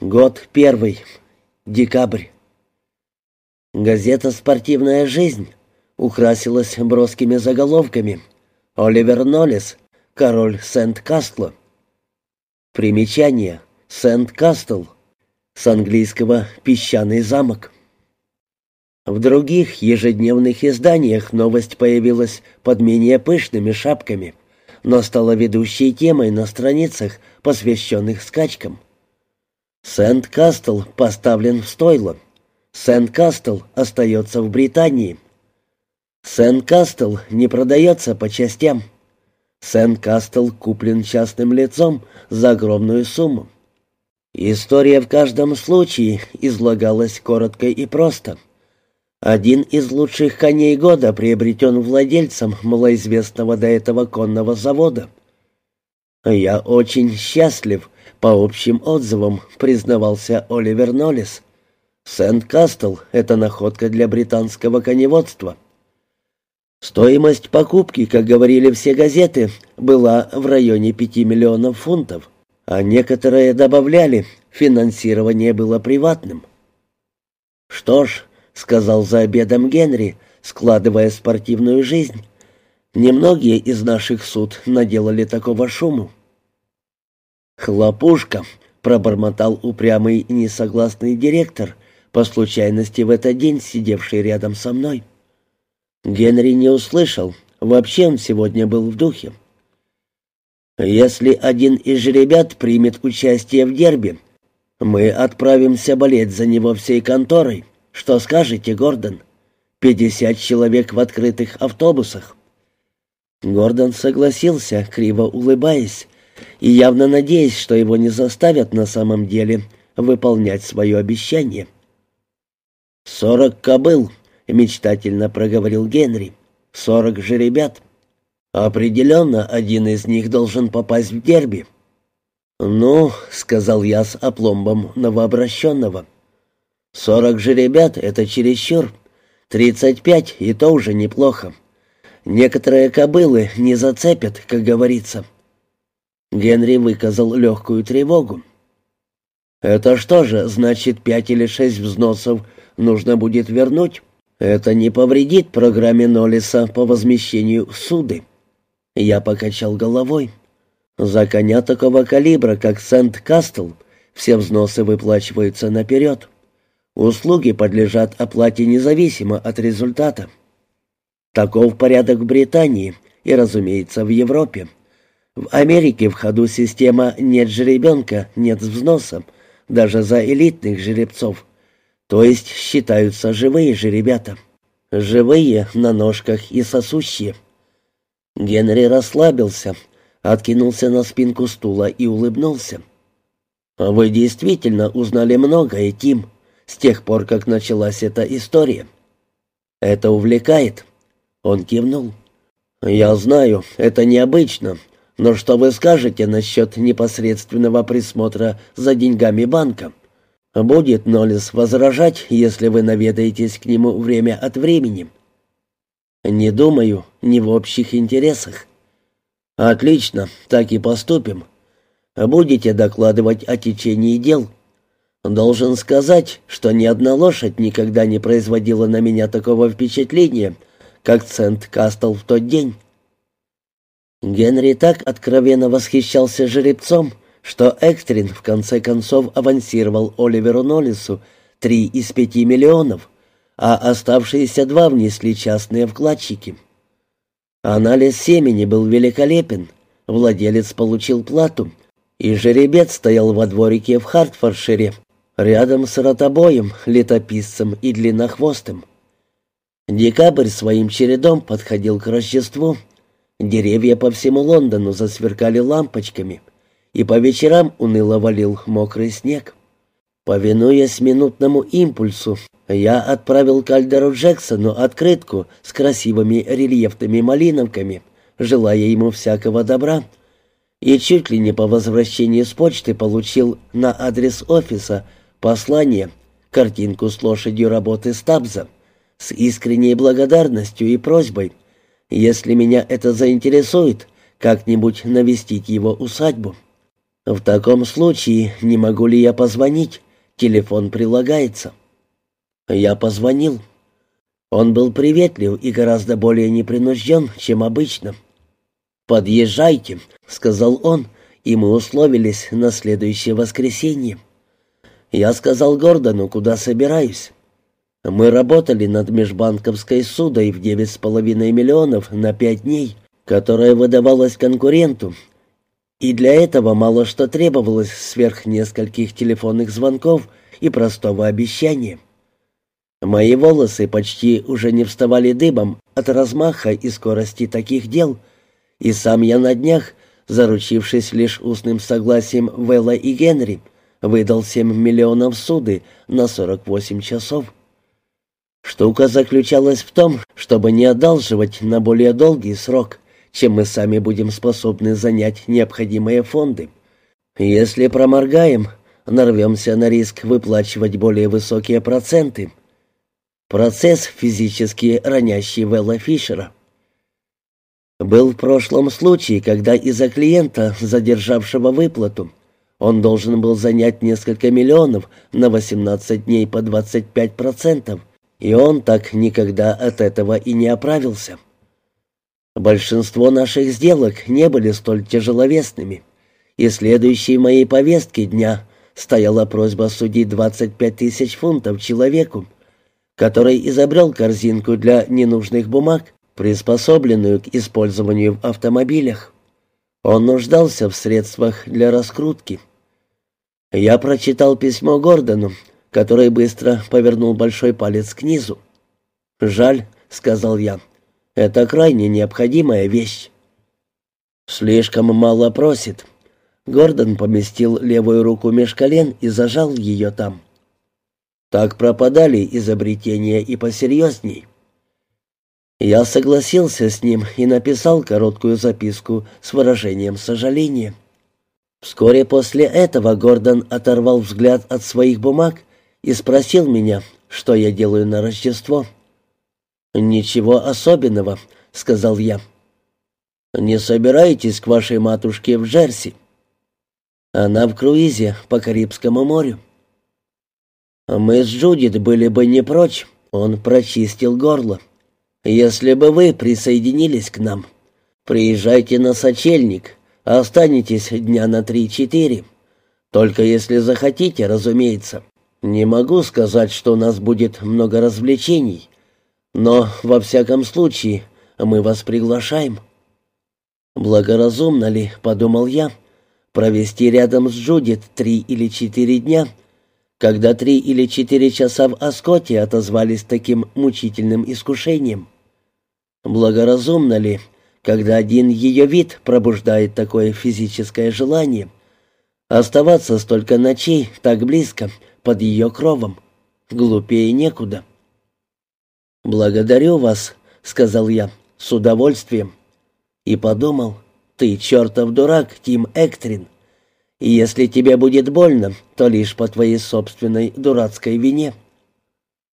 Год первый. Декабрь. Газета «Спортивная жизнь» украсилась броскими заголовками. Оливер Ноллес, король Сент-Кастло. Примечание. Сент-Кастл. С английского «песчаный замок». В других ежедневных изданиях новость появилась под менее пышными шапками, но стала ведущей темой на страницах, посвященных скачкам. Сент-Кастл поставлен в стойло. Сент-Кастл остается в Британии. Сент-Кастл не продается по частям. Сент-Кастл куплен частным лицом за огромную сумму. История в каждом случае излагалась коротко и просто. Один из лучших коней года приобретен владельцем малоизвестного до этого конного завода. «Я очень счастлив», по общим отзывам признавался Оливер Ноллис. Сент-Кастл — это находка для британского коневодства. Стоимость покупки, как говорили все газеты, была в районе пяти миллионов фунтов, а некоторые добавляли, финансирование было приватным. «Что ж», — сказал за обедом Генри, складывая спортивную жизнь, «немногие из наших суд наделали такого шуму. «Хлопушка», — пробормотал упрямый и несогласный директор, по случайности в этот день сидевший рядом со мной. Генри не услышал, вообще он сегодня был в духе. «Если один из ребят примет участие в дерби, мы отправимся болеть за него всей конторой. Что скажете, Гордон? Пятьдесят человек в открытых автобусах». Гордон согласился, криво улыбаясь, и явно надеясь, что его не заставят на самом деле выполнять свое обещание. «Сорок кобыл», — мечтательно проговорил Генри. «Сорок же ребят. Определенно, один из них должен попасть в дерби». «Ну», — сказал я с опломбом новообращенного, — «сорок же ребят — это чересчур. Тридцать пять — и то уже неплохо. Некоторые кобылы не зацепят, как говорится». Генри выказал легкую тревогу. «Это что же, значит, пять или шесть взносов нужно будет вернуть? Это не повредит программе Ноллиса по возмещению суды?» Я покачал головой. «За коня такого калибра, как Сент-Кастл, все взносы выплачиваются наперед. Услуги подлежат оплате независимо от результата. Таков порядок в Британии и, разумеется, в Европе. В Америке в ходу система «нет жеребенка, нет взноса», даже за элитных жеребцов. То есть считаются живые жеребята. Живые, на ножках и сосущие. Генри расслабился, откинулся на спинку стула и улыбнулся. «Вы действительно узнали многое, Тим, с тех пор, как началась эта история. Это увлекает?» Он кивнул. «Я знаю, это необычно, но что вы скажете насчет непосредственного присмотра за деньгами банка? Будет Ноллес возражать, если вы наведаетесь к нему время от времени? Не думаю, не в общих интересах. Отлично, так и поступим. Будете докладывать о течении дел. Должен сказать, что ни одна лошадь никогда не производила на меня такого впечатления, как Цент Кастл в тот день. Генри так откровенно восхищался жеребцом, что Экстрин в конце концов авансировал Оливеру Ноллису три из пяти миллионов, а оставшиеся два внесли частные вкладчики. Анализ семени был великолепен, владелец получил плату, и жеребец стоял во дворике в Хартфоршире, рядом с ротобоем, летописцем и длиннохвостым. Декабрь своим чередом подходил к Рождеству, Деревья по всему Лондону засверкали лампочками, и по вечерам уныло валил мокрый снег. Повинуясь минутному импульсу, я отправил Кальдеру Джексону открытку с красивыми рельефными малиновками, желая ему всякого добра, и чуть ли не по возвращении с почты получил на адрес офиса послание, картинку с лошадью работы Стабза, с искренней благодарностью и просьбой — если меня это заинтересует, как-нибудь навестить его усадьбу. В таком случае не могу ли я позвонить? Телефон прилагается. Я позвонил. Он был приветлив и гораздо более непринужден, чем обычно. «Подъезжайте», — сказал он, и мы условились на следующее воскресенье. Я сказал Гордону, куда собираюсь. Мы работали над межбанковской судой в девять с половиной миллионов на пять дней, которая выдавалась конкуренту, и для этого мало что требовалось сверх нескольких телефонных звонков и простого обещания. Мои волосы почти уже не вставали дыбом от размаха и скорости таких дел, и сам я на днях, заручившись лишь устным согласием Вэлла и Генри, выдал 7 миллионов суды на 48 часов. Штука заключалась в том, чтобы не одалживать на более долгий срок, чем мы сами будем способны занять необходимые фонды. Если проморгаем, нарвемся на риск выплачивать более высокие проценты. Процесс, физически ранящий Вэлла Фишера. Был в прошлом случае, когда из-за клиента, задержавшего выплату, он должен был занять несколько миллионов на 18 дней по 25%, и он так никогда от этого и не оправился. Большинство наших сделок не были столь тяжеловесными, и следующей моей повестке дня стояла просьба судить 25 тысяч фунтов человеку, который изобрел корзинку для ненужных бумаг, приспособленную к использованию в автомобилях. Он нуждался в средствах для раскрутки. Я прочитал письмо Гордону, который быстро повернул большой палец к низу. «Жаль», — сказал я, — это крайне необходимая вещь. Слишком мало просит. Гордон поместил левую руку меж колен и зажал ее там. Так пропадали изобретения и посерьезней. Я согласился с ним и написал короткую записку с выражением сожаления. Вскоре после этого Гордон оторвал взгляд от своих бумаг и спросил меня, что я делаю на Рождество. «Ничего особенного», — сказал я. «Не собираетесь к вашей матушке в Джерси?» «Она в круизе по Карибскому морю». «Мы с Джудит были бы не прочь», — он прочистил горло. «Если бы вы присоединились к нам, приезжайте на сочельник, останетесь дня на три-четыре. Только если захотите, разумеется. Не могу сказать, что у нас будет много развлечений, но, во всяком случае, мы вас приглашаем». «Благоразумно ли, — подумал я, — провести рядом с Джудит три или четыре дня, когда три или четыре часа в Аскоте отозвались таким мучительным искушением? Благоразумно ли, когда один ее вид пробуждает такое физическое желание, оставаться столько ночей так близко, под ее кровом? Глупее некуда». «Благодарю вас», — сказал я, — «с удовольствием». И подумал, «Ты чертов дурак, Тим Эктрин. И если тебе будет больно, то лишь по твоей собственной дурацкой вине».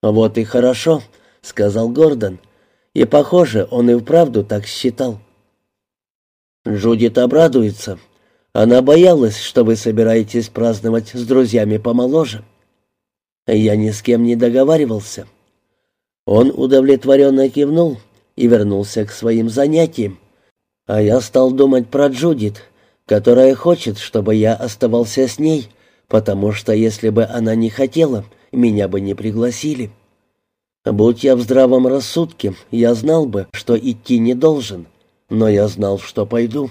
«Вот и хорошо», — сказал Гордон, и, похоже, он и вправду так считал. «Джудит обрадуется. Она боялась, что вы собираетесь праздновать с друзьями помоложе». Я ни с кем не договаривался. Он удовлетворенно кивнул и вернулся к своим занятиям. А я стал думать про Джудит, которая хочет, чтобы я оставался с ней, потому что если бы она не хотела, меня бы не пригласили. Будь я в здравом рассудке, я знал бы, что идти не должен, но я знал, что пойду.